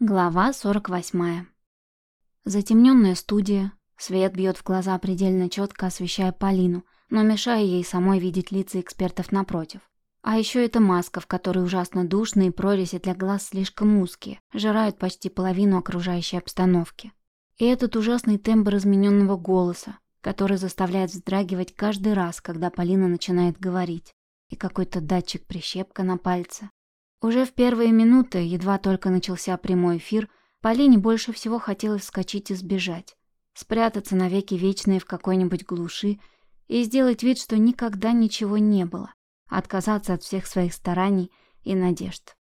Глава 48. Затемненная студия. Свет бьет в глаза предельно четко, освещая Полину, но мешая ей самой видеть лица экспертов напротив. А еще эта маска, в которой ужасно душно и прорези для глаз слишком узкие, жирают почти половину окружающей обстановки. И этот ужасный тембр измененного голоса, который заставляет вздрагивать каждый раз, когда Полина начинает говорить, и какой-то датчик-прищепка на пальце, уже в первые минуты, едва только начался прямой эфир, Полине больше всего хотелось вскочить и сбежать. Спрятаться навеки вечные в какой-нибудь глуши и сделать вид, что никогда ничего не было. Отказаться от всех своих стараний и надежд.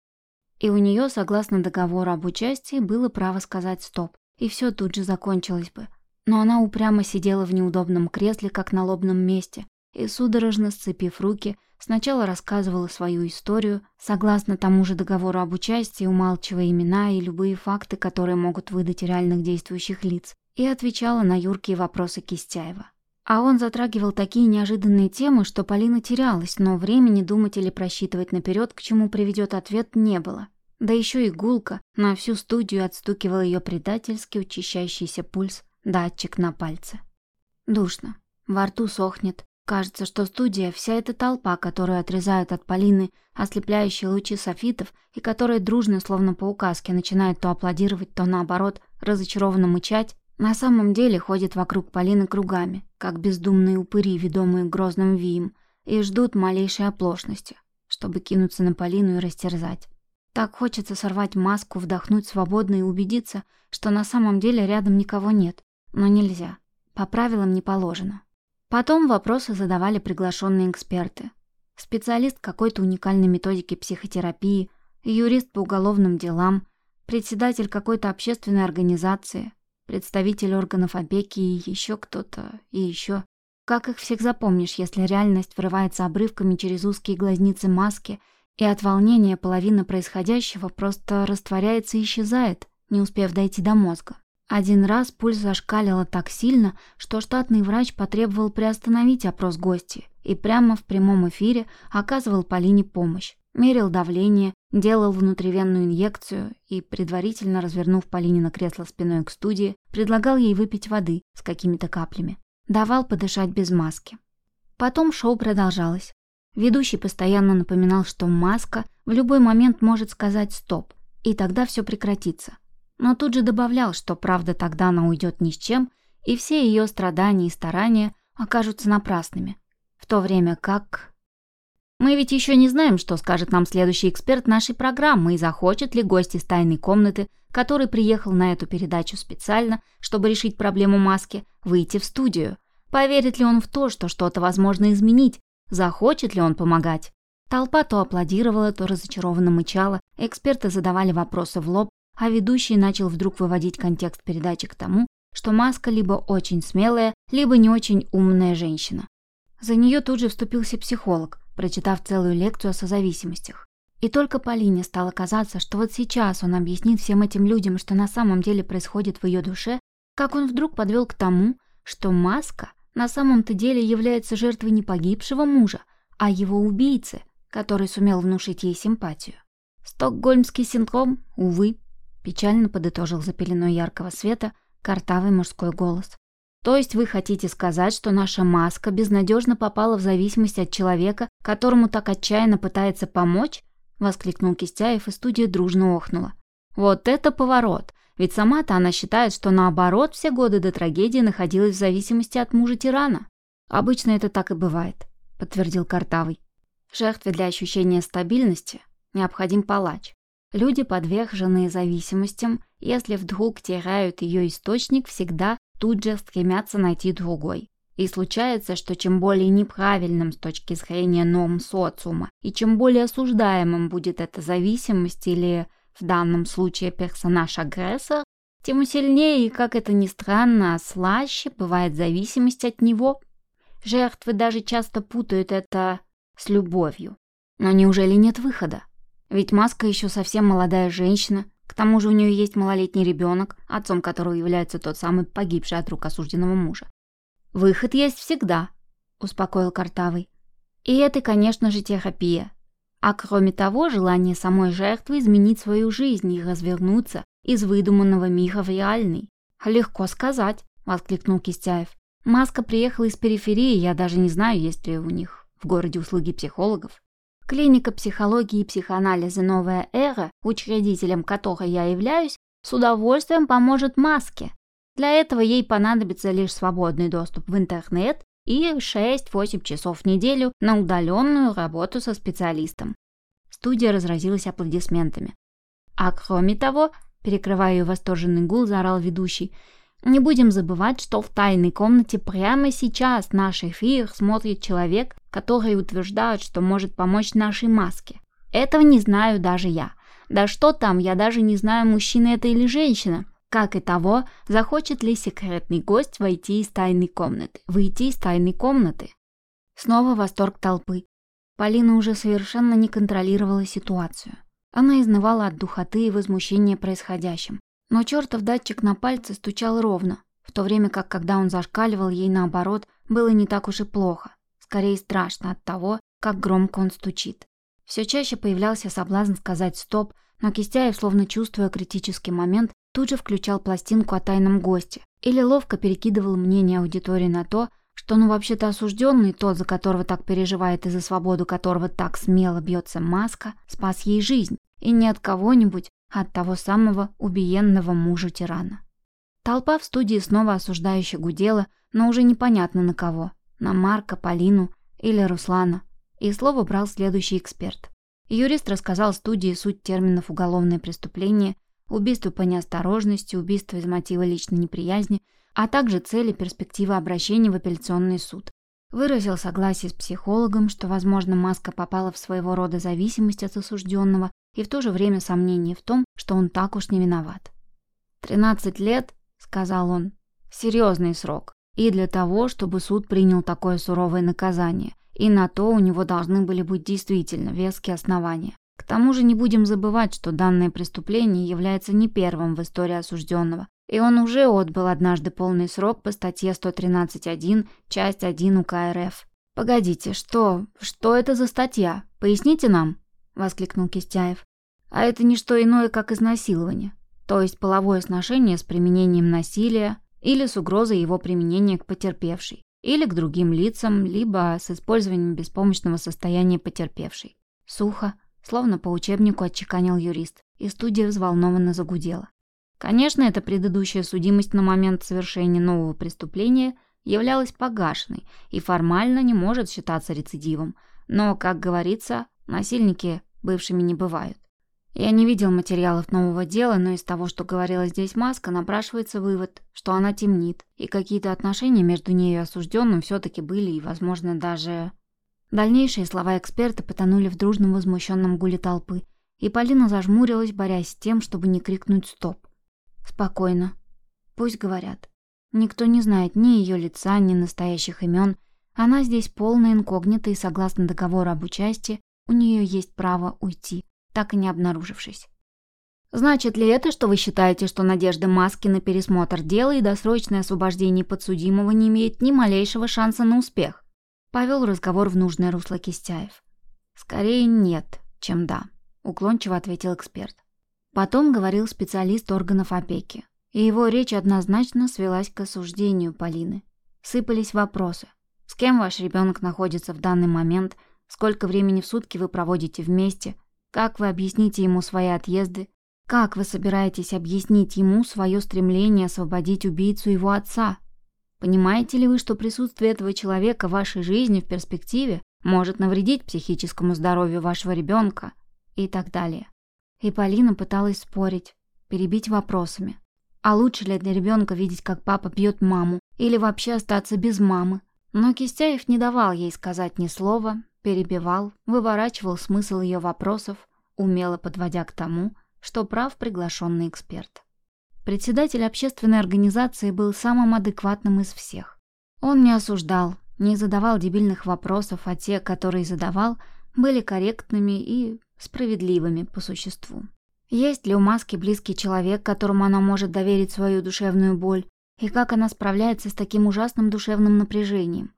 И у нее, согласно договору об участии, было право сказать «стоп», и все тут же закончилось бы. Но она упрямо сидела в неудобном кресле, как на лобном месте, и, судорожно сцепив руки, Сначала рассказывала свою историю, согласно тому же договору об участии, умалчивая имена и любые факты, которые могут выдать реальных действующих лиц, и отвечала на юркие вопросы Кистяева. А он затрагивал такие неожиданные темы, что Полина терялась, но времени думать или просчитывать наперед, к чему приведет ответ, не было. Да еще и гулка на всю студию отстукивал ее предательски учащающийся пульс, датчик на пальце. Душно, во рту сохнет, Кажется, что студия, вся эта толпа, которую отрезают от Полины ослепляющие лучи софитов и которая дружно, словно по указке, начинает то аплодировать, то наоборот, разочарованно мычать, на самом деле ходит вокруг Полины кругами, как бездумные упыри, ведомые грозным вием, и ждут малейшей оплошности, чтобы кинуться на Полину и растерзать. Так хочется сорвать маску, вдохнуть свободно и убедиться, что на самом деле рядом никого нет, но нельзя. По правилам не положено. Потом вопросы задавали приглашенные эксперты. Специалист какой-то уникальной методики психотерапии, юрист по уголовным делам, председатель какой-то общественной организации, представитель органов опеки и еще кто-то, и еще. Как их всех запомнишь, если реальность врывается обрывками через узкие глазницы маски, и от волнения половина происходящего просто растворяется и исчезает, не успев дойти до мозга. Один раз пульс зашкалило так сильно, что штатный врач потребовал приостановить опрос гостей и прямо в прямом эфире оказывал Полине помощь. Мерил давление, делал внутривенную инъекцию и, предварительно развернув Полине на кресло спиной к студии, предлагал ей выпить воды с какими-то каплями. Давал подышать без маски. Потом шоу продолжалось. Ведущий постоянно напоминал, что маска в любой момент может сказать «стоп», и тогда все прекратится но тут же добавлял, что правда тогда она уйдет ни с чем, и все ее страдания и старания окажутся напрасными. В то время как... Мы ведь еще не знаем, что скажет нам следующий эксперт нашей программы и захочет ли гость из тайной комнаты, который приехал на эту передачу специально, чтобы решить проблему маски, выйти в студию. Поверит ли он в то, что что-то возможно изменить? Захочет ли он помогать? Толпа то аплодировала, то разочарованно мычала, эксперты задавали вопросы в лоб, а ведущий начал вдруг выводить контекст передачи к тому, что Маска либо очень смелая, либо не очень умная женщина. За нее тут же вступился психолог, прочитав целую лекцию о созависимостях. И только Полине стало казаться, что вот сейчас он объяснит всем этим людям, что на самом деле происходит в ее душе, как он вдруг подвел к тому, что Маска на самом-то деле является жертвой не погибшего мужа, а его убийцы, который сумел внушить ей симпатию. Стокгольмский синдром, увы, Печально подытожил за пеленой яркого света картавый мужской голос. То есть вы хотите сказать, что наша маска безнадежно попала в зависимость от человека, которому так отчаянно пытается помочь? Воскликнул Кистяев, и студия дружно охнула. Вот это поворот! Ведь сама-то она считает, что наоборот все годы до трагедии находилась в зависимости от мужа-тирана. Обычно это так и бывает, подтвердил Картавый. Жертве для ощущения стабильности необходим палач. Люди, подверженные зависимостям, если вдруг теряют ее источник, всегда тут же стремятся найти другой. И случается, что чем более неправильным с точки зрения норм социума, и чем более осуждаемым будет эта зависимость или, в данном случае, персонаж-агрессор, тем сильнее и, как это ни странно, слаще бывает зависимость от него. Жертвы даже часто путают это с любовью. Но неужели нет выхода? Ведь Маска еще совсем молодая женщина, к тому же у нее есть малолетний ребенок, отцом которого является тот самый погибший от рук осужденного мужа. «Выход есть всегда», — успокоил Картавый. «И это, конечно же, терапия. А кроме того, желание самой жертвы изменить свою жизнь и развернуться из выдуманного мира в реальный. «Легко сказать», — воскликнул Кистяев. «Маска приехала из периферии, я даже не знаю, есть ли у них в городе услуги психологов. Клиника психологии и психоанализа «Новая эра», учредителем которой я являюсь, с удовольствием поможет маске. Для этого ей понадобится лишь свободный доступ в интернет и 6-8 часов в неделю на удаленную работу со специалистом. Студия разразилась аплодисментами. А кроме того, перекрывая ее восторженный гул, заорал ведущий, не будем забывать, что в тайной комнате прямо сейчас наш эфир смотрит человек, который утверждает, что может помочь нашей маске. Этого не знаю даже я. Да что там, я даже не знаю, мужчина это или женщина. Как и того, захочет ли секретный гость войти из тайной комнаты. Выйти из тайной комнаты. Снова восторг толпы. Полина уже совершенно не контролировала ситуацию. Она изнывала от духоты и возмущения происходящим. Но чертов датчик на пальце стучал ровно, в то время как, когда он зашкаливал, ей наоборот, было не так уж и плохо. Скорее страшно от того, как громко он стучит. Все чаще появлялся соблазн сказать «стоп», но Кистяев, словно чувствуя критический момент, тут же включал пластинку о тайном госте или ловко перекидывал мнение аудитории на то, что ну вообще-то осужденный, тот, за которого так переживает и за свободу которого так смело бьется маска, спас ей жизнь, и не от кого-нибудь, а от того самого убиенного мужа-тирана. Толпа в студии снова осуждающе гудела, но уже непонятно на кого, на Марка, Полину или Руслана, и слово брал следующий эксперт. Юрист рассказал студии суть терминов «уголовное преступление», убийство по неосторожности, убийство из мотива личной неприязни, а также цели перспективы обращения в апелляционный суд. Выразил согласие с психологом, что, возможно, маска попала в своего рода зависимость от осужденного и в то же время сомнение в том, что он так уж не виноват. «Тринадцать лет», — сказал он, — «серьезный срок. И для того, чтобы суд принял такое суровое наказание, и на то у него должны были быть действительно веские основания. К тому же не будем забывать, что данное преступление является не первым в истории осужденного, и он уже отбыл однажды полный срок по статье 113.1, часть 1 УК РФ. «Погодите, что? Что это за статья? Поясните нам?» – воскликнул Кистяев. «А это не что иное, как изнасилование, то есть половое сношение с применением насилия или с угрозой его применения к потерпевшей или к другим лицам, либо с использованием беспомощного состояния потерпевшей. Сухо, словно по учебнику отчеканил юрист, и студия взволнованно загудела. Конечно, эта предыдущая судимость на момент совершения нового преступления являлась погашенной и формально не может считаться рецидивом, но, как говорится, насильники бывшими не бывают. Я не видел материалов нового дела, но из того, что говорила здесь Маска, напрашивается вывод, что она темнит, и какие-то отношения между ней и осужденным все-таки были, и, возможно, даже... Дальнейшие слова эксперта потонули в дружном возмущенном гуле толпы, и Полина зажмурилась, борясь с тем, чтобы не крикнуть «стоп». Спокойно. Пусть говорят. Никто не знает ни ее лица, ни настоящих имен. Она здесь полная инкогнита, и согласно договору об участии, у нее есть право уйти так и не обнаружившись. «Значит ли это, что вы считаете, что надежда Маски на пересмотр дела и досрочное освобождение подсудимого не имеет ни малейшего шанса на успех?» Повел разговор в нужное русло Кистяев. «Скорее нет, чем да», — уклончиво ответил эксперт. Потом говорил специалист органов опеки, и его речь однозначно свелась к осуждению Полины. Сыпались вопросы. С кем ваш ребенок находится в данный момент? Сколько времени в сутки вы проводите вместе? Как вы объясните ему свои отъезды? Как вы собираетесь объяснить ему свое стремление освободить убийцу его отца? Понимаете ли вы, что присутствие этого человека в вашей жизни в перспективе может навредить психическому здоровью вашего ребенка? И так далее. И Полина пыталась спорить, перебить вопросами. А лучше ли для ребенка видеть, как папа бьет маму, или вообще остаться без мамы? Но Кистяев не давал ей сказать ни слова, перебивал, выворачивал смысл ее вопросов, умело подводя к тому, что прав приглашенный эксперт. Председатель общественной организации был самым адекватным из всех. Он не осуждал, не задавал дебильных вопросов, а те, которые задавал, были корректными и справедливыми по существу. Есть ли у Маски близкий человек, которому она может доверить свою душевную боль, и как она справляется с таким ужасным душевным напряжением?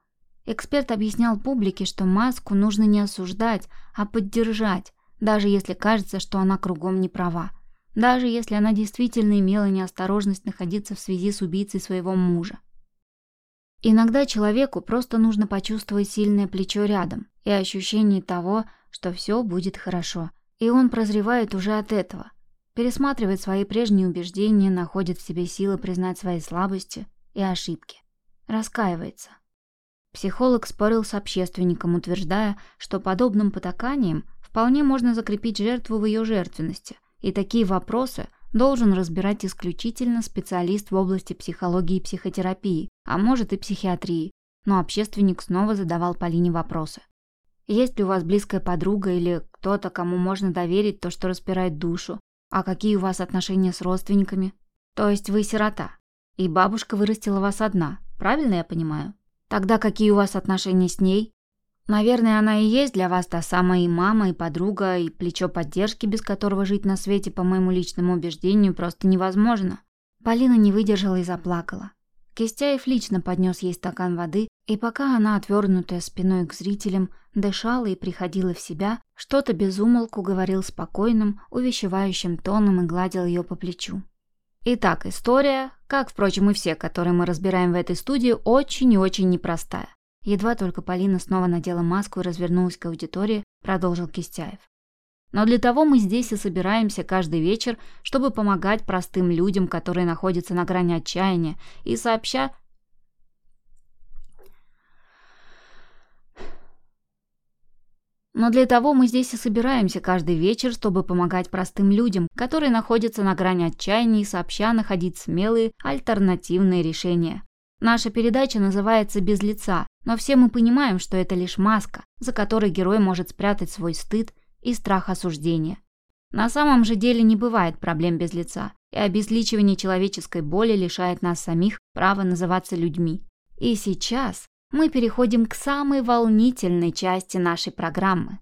Эксперт объяснял публике, что маску нужно не осуждать, а поддержать, даже если кажется, что она кругом не права. Даже если она действительно имела неосторожность находиться в связи с убийцей своего мужа. Иногда человеку просто нужно почувствовать сильное плечо рядом и ощущение того, что все будет хорошо. И он прозревает уже от этого. Пересматривает свои прежние убеждения, находит в себе силы признать свои слабости и ошибки. Раскаивается. Психолог спорил с общественником, утверждая, что подобным потаканием вполне можно закрепить жертву в ее жертвенности, и такие вопросы должен разбирать исключительно специалист в области психологии и психотерапии, а может и психиатрии, но общественник снова задавал Полине вопросы. Есть ли у вас близкая подруга или кто-то, кому можно доверить то, что распирает душу? А какие у вас отношения с родственниками? То есть вы сирота, и бабушка вырастила вас одна, правильно я понимаю? Тогда какие у вас отношения с ней? Наверное, она и есть для вас та самая и мама, и подруга, и плечо поддержки, без которого жить на свете, по моему личному убеждению, просто невозможно. Полина не выдержала и заплакала. Кистяев лично поднес ей стакан воды, и пока она, отвернутая спиной к зрителям, дышала и приходила в себя, что-то безумолку говорил спокойным, увещевающим тоном и гладил ее по плечу. Итак, история, как, впрочем, и все, которые мы разбираем в этой студии, очень и очень непростая. Едва только Полина снова надела маску и развернулась к аудитории, продолжил Кистяев. Но для того мы здесь и собираемся каждый вечер, чтобы помогать простым людям, которые находятся на грани отчаяния, и сообща... Но для того мы здесь и собираемся каждый вечер, чтобы помогать простым людям, которые находятся на грани отчаяния и сообща находить смелые альтернативные решения. Наша передача называется «Без лица», но все мы понимаем, что это лишь маска, за которой герой может спрятать свой стыд, и страх осуждения. На самом же деле не бывает проблем без лица, и обезличивание человеческой боли лишает нас самих права называться людьми. И сейчас мы переходим к самой волнительной части нашей программы.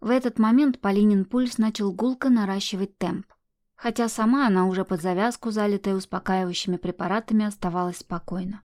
В этот момент Полинин пульс начал гулко наращивать темп. Хотя сама она уже под завязку, залитая успокаивающими препаратами, оставалась спокойна.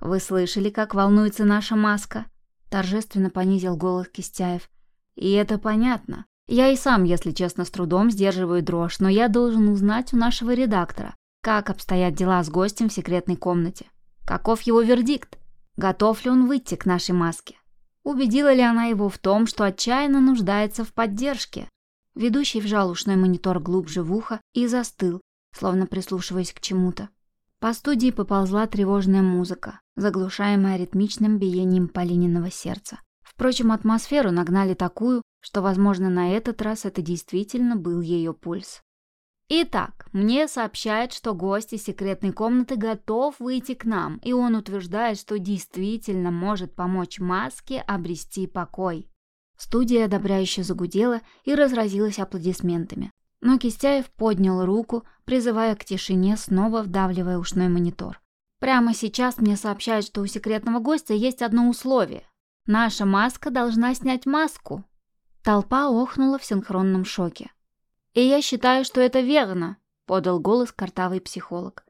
«Вы слышали, как волнуется наша маска?» Торжественно понизил голос Кистяев. И это понятно. Я и сам, если честно, с трудом сдерживаю дрожь, но я должен узнать у нашего редактора, как обстоят дела с гостем в секретной комнате. Каков его вердикт? Готов ли он выйти к нашей маске? Убедила ли она его в том, что отчаянно нуждается в поддержке? Ведущий вжал ушной монитор глубже в ухо и застыл, словно прислушиваясь к чему-то. По студии поползла тревожная музыка, заглушаемая ритмичным биением Полининого сердца. Впрочем, атмосферу нагнали такую, что, возможно, на этот раз это действительно был ее пульс. Итак, мне сообщают, что гость из секретной комнаты готов выйти к нам, и он утверждает, что действительно может помочь Маске обрести покой. Студия одобряюще загудела и разразилась аплодисментами. Но Кистяев поднял руку, призывая к тишине, снова вдавливая ушной монитор. «Прямо сейчас мне сообщают, что у секретного гостя есть одно условие. Наша маска должна снять маску. Толпа охнула в синхронном шоке. И я считаю, что это верно, подал голос картавый психолог.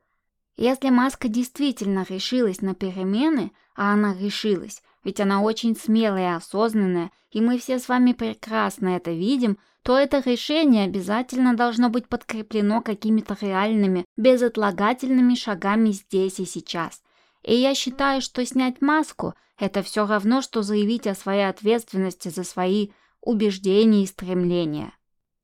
Если маска действительно решилась на перемены, а она решилась, ведь она очень смелая и осознанная, и мы все с вами прекрасно это видим, то это решение обязательно должно быть подкреплено какими-то реальными, безотлагательными шагами здесь и сейчас. И я считаю, что снять маску – это все равно, что заявить о своей ответственности за свои убеждения и стремления.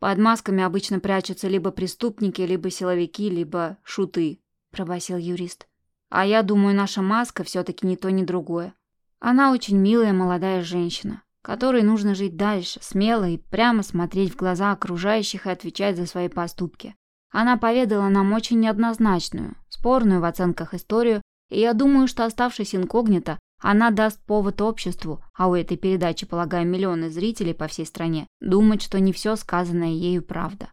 Под масками обычно прячутся либо преступники, либо силовики, либо шуты, пробасил юрист. А я думаю, наша маска все-таки не то, ни другое. Она очень милая молодая женщина, которой нужно жить дальше, смело и прямо смотреть в глаза окружающих и отвечать за свои поступки. Она поведала нам очень неоднозначную, спорную в оценках историю и я думаю, что оставшись инкогнито, она даст повод обществу, а у этой передачи, полагаю, миллионы зрителей по всей стране, думать, что не все сказанное ею правда.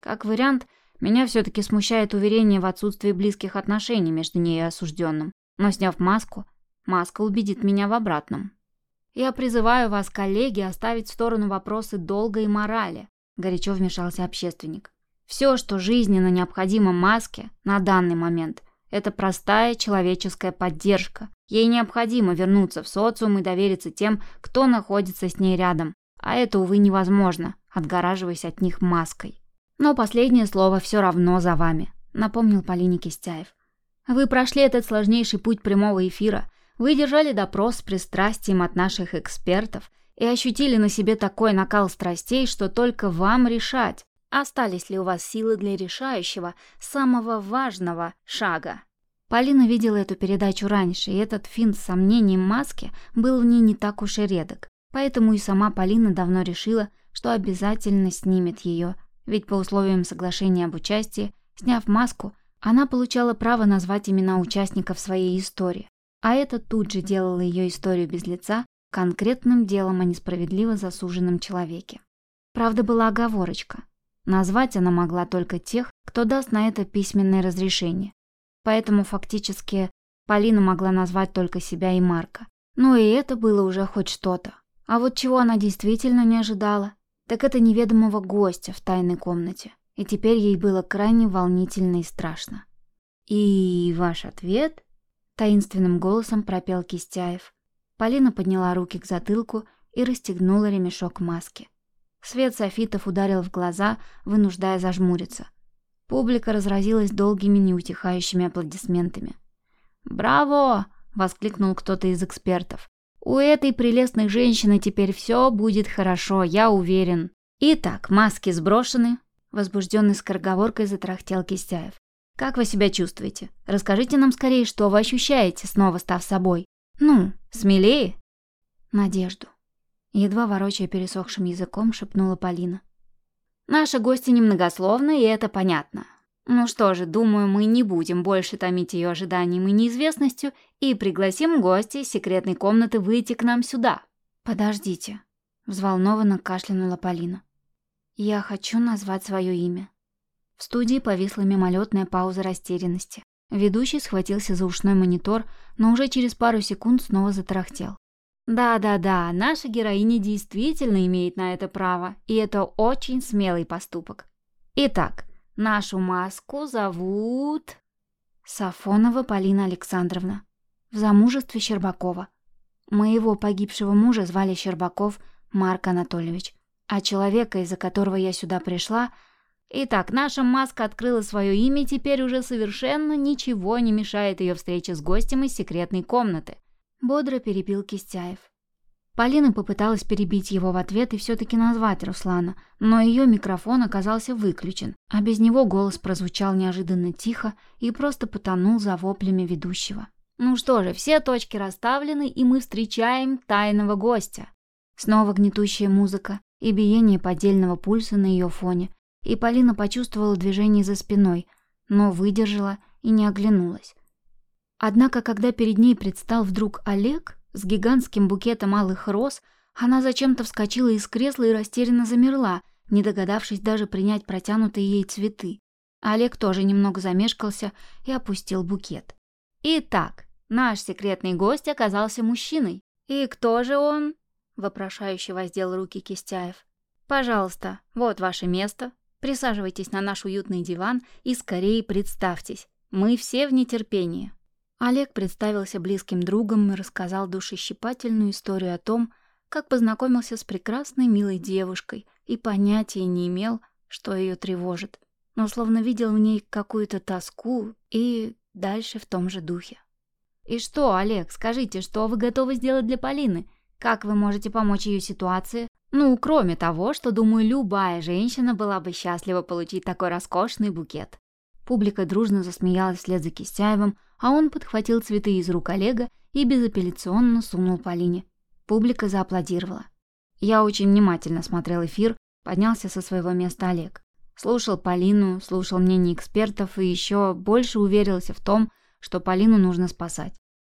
Как вариант, меня все-таки смущает уверение в отсутствии близких отношений между ней и осужденным. Но сняв маску, маска убедит меня в обратном. Я призываю вас, коллеги, оставить в сторону вопросы долга и морали, горячо вмешался общественник. Все, что жизненно необходимо маске на данный момент, Это простая человеческая поддержка. Ей необходимо вернуться в социум и довериться тем, кто находится с ней рядом. А это, увы, невозможно, отгораживаясь от них маской. Но последнее слово все равно за вами, напомнил Полине Кистяев. Вы прошли этот сложнейший путь прямого эфира. Вы держали допрос с пристрастием от наших экспертов и ощутили на себе такой накал страстей, что только вам решать, остались ли у вас силы для решающего, самого важного шага. Полина видела эту передачу раньше, и этот финт с сомнением маски был в ней не так уж и редок. Поэтому и сама Полина давно решила, что обязательно снимет ее, ведь по условиям соглашения об участии, сняв маску, она получала право назвать имена участников своей истории. А это тут же делало ее историю без лица конкретным делом о несправедливо засуженном человеке. Правда, была оговорочка. Назвать она могла только тех, кто даст на это письменное разрешение. Поэтому фактически Полина могла назвать только себя и Марка. Но и это было уже хоть что-то. А вот чего она действительно не ожидала, так это неведомого гостя в тайной комнате. И теперь ей было крайне волнительно и страшно. «И ваш ответ?» — таинственным голосом пропел Кистяев. Полина подняла руки к затылку и расстегнула ремешок маски. Свет софитов ударил в глаза, вынуждая зажмуриться. Публика разразилась долгими неутихающими аплодисментами. «Браво!» — воскликнул кто-то из экспертов. «У этой прелестной женщины теперь все будет хорошо, я уверен». «Итак, маски сброшены», — возбужденный скороговоркой затрахтел Кистяев. «Как вы себя чувствуете? Расскажите нам скорее, что вы ощущаете, снова став собой. Ну, смелее!» «Надежду», — едва ворочая пересохшим языком, шепнула Полина. «Наши гости немногословны, и это понятно. Ну что же, думаю, мы не будем больше томить ее ожиданием и неизвестностью и пригласим гостей секретной комнаты выйти к нам сюда. Подождите, взволнованно кашлянула Полина. Я хочу назвать свое имя. В студии повисла мимолетная пауза растерянности. Ведущий схватился за ушной монитор, но уже через пару секунд снова затарахтел. Да-да-да, наша героиня действительно имеет на это право, и это очень смелый поступок. Итак, Нашу маску зовут... Сафонова Полина Александровна. В замужестве Щербакова. Моего погибшего мужа звали Щербаков Марк Анатольевич. А человека, из-за которого я сюда пришла... Итак, наша маска открыла свое имя, теперь уже совершенно ничего не мешает ее встрече с гостем из секретной комнаты. Бодро перебил Кистяев. Полина попыталась перебить его в ответ и все-таки назвать Руслана, но ее микрофон оказался выключен, а без него голос прозвучал неожиданно тихо и просто потонул за воплями ведущего. «Ну что же, все точки расставлены, и мы встречаем тайного гостя». Снова гнетущая музыка и биение поддельного пульса на ее фоне, и Полина почувствовала движение за спиной, но выдержала и не оглянулась. Однако, когда перед ней предстал вдруг Олег, с гигантским букетом алых роз, она зачем-то вскочила из кресла и растерянно замерла, не догадавшись даже принять протянутые ей цветы. Олег тоже немного замешкался и опустил букет. «Итак, наш секретный гость оказался мужчиной. И кто же он?» — вопрошающе воздел руки Кистяев. «Пожалуйста, вот ваше место. Присаживайтесь на наш уютный диван и скорее представьтесь. Мы все в нетерпении». Олег представился близким другом и рассказал душещипательную историю о том, как познакомился с прекрасной милой девушкой и понятия не имел, что ее тревожит, но словно видел в ней какую-то тоску и дальше в том же духе. «И что, Олег, скажите, что вы готовы сделать для Полины? Как вы можете помочь ее ситуации? Ну, кроме того, что, думаю, любая женщина была бы счастлива получить такой роскошный букет». Публика дружно засмеялась вслед за Кистяевым, а он подхватил цветы из рук Олега и безапелляционно сунул Полине. Публика зааплодировала. Я очень внимательно смотрел эфир, поднялся со своего места Олег. Слушал Полину, слушал мнение экспертов и еще больше уверился в том, что Полину нужно спасать.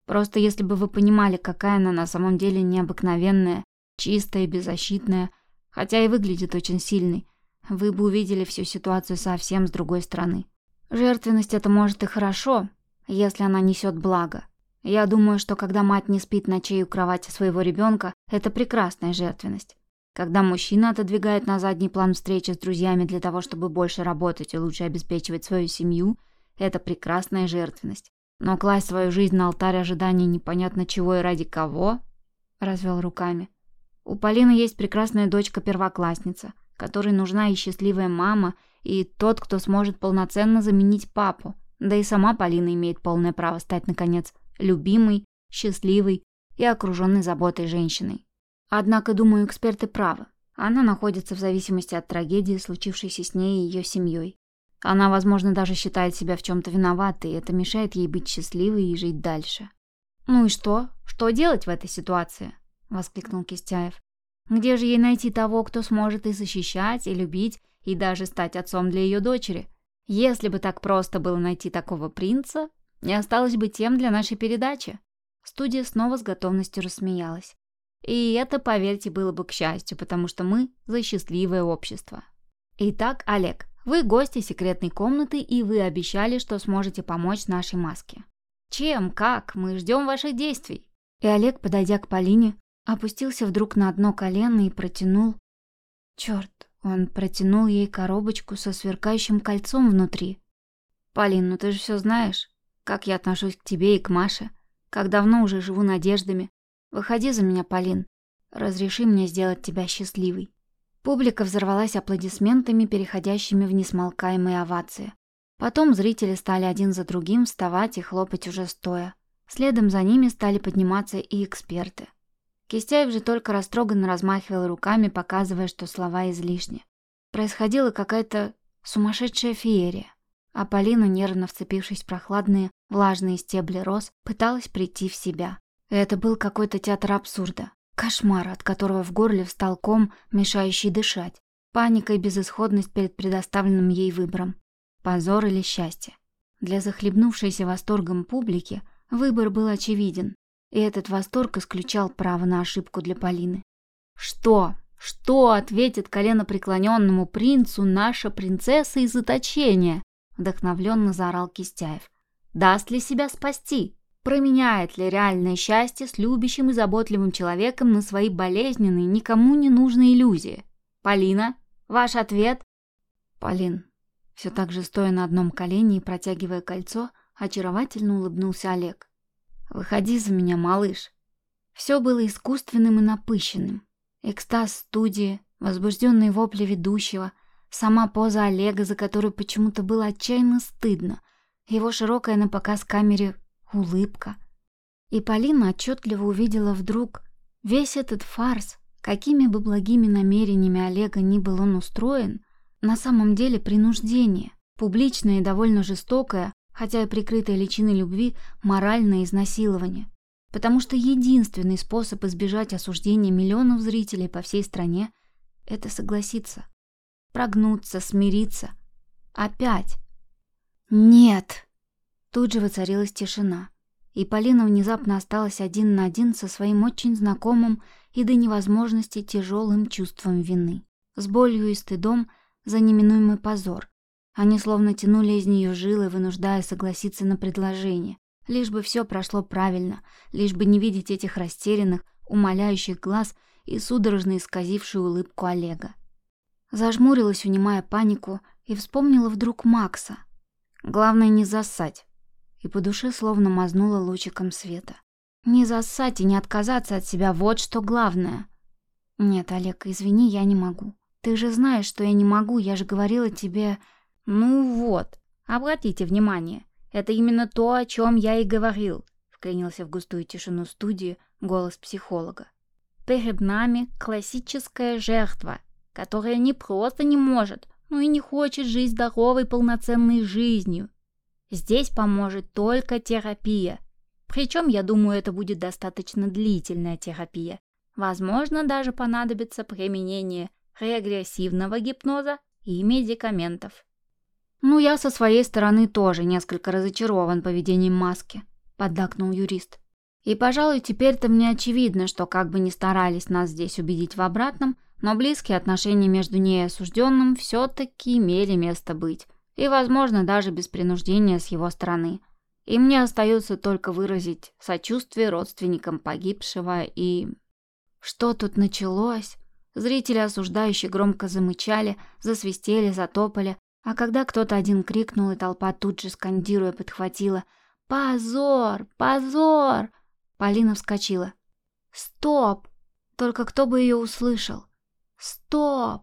Просто если бы вы понимали, какая она на самом деле необыкновенная, чистая и беззащитная, хотя и выглядит очень сильной, вы бы увидели всю ситуацию совсем с другой стороны. Жертвенность это может и хорошо, если она несет благо. Я думаю, что когда мать не спит ночей у кровати своего ребенка, это прекрасная жертвенность. Когда мужчина отодвигает на задний план встречи с друзьями для того, чтобы больше работать и лучше обеспечивать свою семью, это прекрасная жертвенность. Но класть свою жизнь на алтарь ожидания непонятно чего и ради кого, развел руками. У Полины есть прекрасная дочка-первоклассница, которой нужна и счастливая мама, и тот, кто сможет полноценно заменить папу. Да и сама Полина имеет полное право стать, наконец, любимой, счастливой и окруженной заботой женщиной. Однако, думаю, эксперты правы. Она находится в зависимости от трагедии, случившейся с ней и ее семьей. Она, возможно, даже считает себя в чем-то виноватой, и это мешает ей быть счастливой и жить дальше. «Ну и что? Что делать в этой ситуации?» — воскликнул Кистяев. «Где же ей найти того, кто сможет и защищать, и любить, и даже стать отцом для ее дочери? Если бы так просто было найти такого принца, не осталось бы тем для нашей передачи». Студия снова с готовностью рассмеялась. И это, поверьте, было бы к счастью, потому что мы за счастливое общество. Итак, Олег, вы гости секретной комнаты, и вы обещали, что сможете помочь нашей маске. Чем, как? Мы ждем ваших действий. И Олег, подойдя к Полине, опустился вдруг на одно колено и протянул... Черт, он протянул ей коробочку со сверкающим кольцом внутри. «Полин, ну ты же все знаешь, как я отношусь к тебе и к Маше, как давно уже живу надеждами. Выходи за меня, Полин. Разреши мне сделать тебя счастливой». Публика взорвалась аплодисментами, переходящими в несмолкаемые овации. Потом зрители стали один за другим вставать и хлопать уже стоя. Следом за ними стали подниматься и эксперты. Кистяев же только растроганно размахивал руками, показывая, что слова излишни. Происходила какая-то сумасшедшая феерия. А Полина, нервно вцепившись в прохладные, влажные стебли роз, пыталась прийти в себя. Это был какой-то театр абсурда. Кошмар, от которого в горле встал ком, мешающий дышать. Паника и безысходность перед предоставленным ей выбором. Позор или счастье? Для захлебнувшейся восторгом публики выбор был очевиден, и этот восторг исключал право на ошибку для Полины. «Что? Что ответит коленопреклоненному принцу наша принцесса из заточения?» вдохновленно заорал Кистяев. «Даст ли себя спасти? Променяет ли реальное счастье с любящим и заботливым человеком на свои болезненные, никому не нужные иллюзии? Полина, ваш ответ?» «Полин, все так же стоя на одном колене и протягивая кольцо, очаровательно улыбнулся Олег. «Выходи за меня, малыш». Все было искусственным и напыщенным. Экстаз студии, возбужденные вопли ведущего, сама поза Олега, за которую почему-то было отчаянно стыдно, его широкая на показ камере улыбка. И Полина отчетливо увидела вдруг весь этот фарс, какими бы благими намерениями Олега ни был он устроен, на самом деле принуждение, публичное и довольно жестокое, хотя и прикрытое личиной любви, моральное изнасилование. Потому что единственный способ избежать осуждения миллионов зрителей по всей стране – это согласиться. Прогнуться, смириться. Опять. Нет. Тут же воцарилась тишина. И Полина внезапно осталась один на один со своим очень знакомым и до невозможности тяжелым чувством вины. С болью и стыдом за неминуемый позор. Они словно тянули из нее жилы, вынуждая согласиться на предложение. Лишь бы все прошло правильно, лишь бы не видеть этих растерянных, умоляющих глаз и судорожно исказившую улыбку Олега. Зажмурилась, унимая панику, и вспомнила вдруг Макса. Главное не зассать. И по душе словно мазнула лучиком света. Не зассать и не отказаться от себя, вот что главное. Нет, Олег, извини, я не могу. Ты же знаешь, что я не могу, я же говорила тебе... Ну вот, обратите внимание, это именно то, о чем я и говорил, вклинился в густую тишину студии голос психолога. Перед нами классическая жертва, которая не просто не может, но и не хочет жить здоровой полноценной жизнью. Здесь поможет только терапия. Причем, я думаю, это будет достаточно длительная терапия. Возможно, даже понадобится применение регрессивного гипноза и медикаментов. «Ну, я со своей стороны тоже несколько разочарован поведением маски», — поддакнул юрист. «И, пожалуй, теперь-то мне очевидно, что как бы ни старались нас здесь убедить в обратном, но близкие отношения между ней и осужденным все-таки имели место быть, и, возможно, даже без принуждения с его стороны. И мне остается только выразить сочувствие родственникам погибшего и... Что тут началось? Зрители осуждающие громко замычали, засвистели, затопали, А когда кто-то один крикнул, и толпа тут же скандируя подхватила «Позор! Позор!», Полина вскочила. «Стоп!» Только кто бы ее услышал? «Стоп!»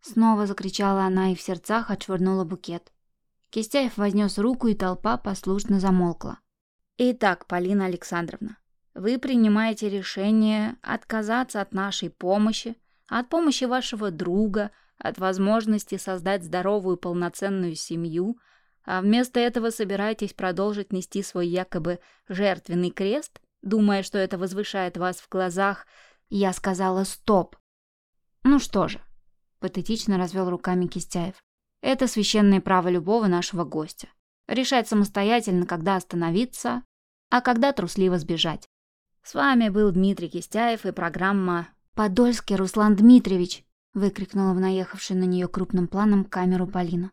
Снова закричала она и в сердцах отшвырнула букет. Кистяев вознес руку, и толпа послушно замолкла. «Итак, Полина Александровна, вы принимаете решение отказаться от нашей помощи, от помощи вашего друга, от возможности создать здоровую полноценную семью, а вместо этого собираетесь продолжить нести свой якобы жертвенный крест, думая, что это возвышает вас в глазах. Я сказала «стоп». Ну что же, патетично развел руками Кистяев. Это священное право любого нашего гостя. Решать самостоятельно, когда остановиться, а когда трусливо сбежать. С вами был Дмитрий Кистяев и программа «Подольский Руслан Дмитриевич», выкрикнула в наехавшую на нее крупным планом камеру Полина.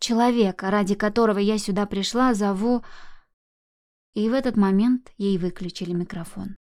«Человек, ради которого я сюда пришла, зову...» И в этот момент ей выключили микрофон.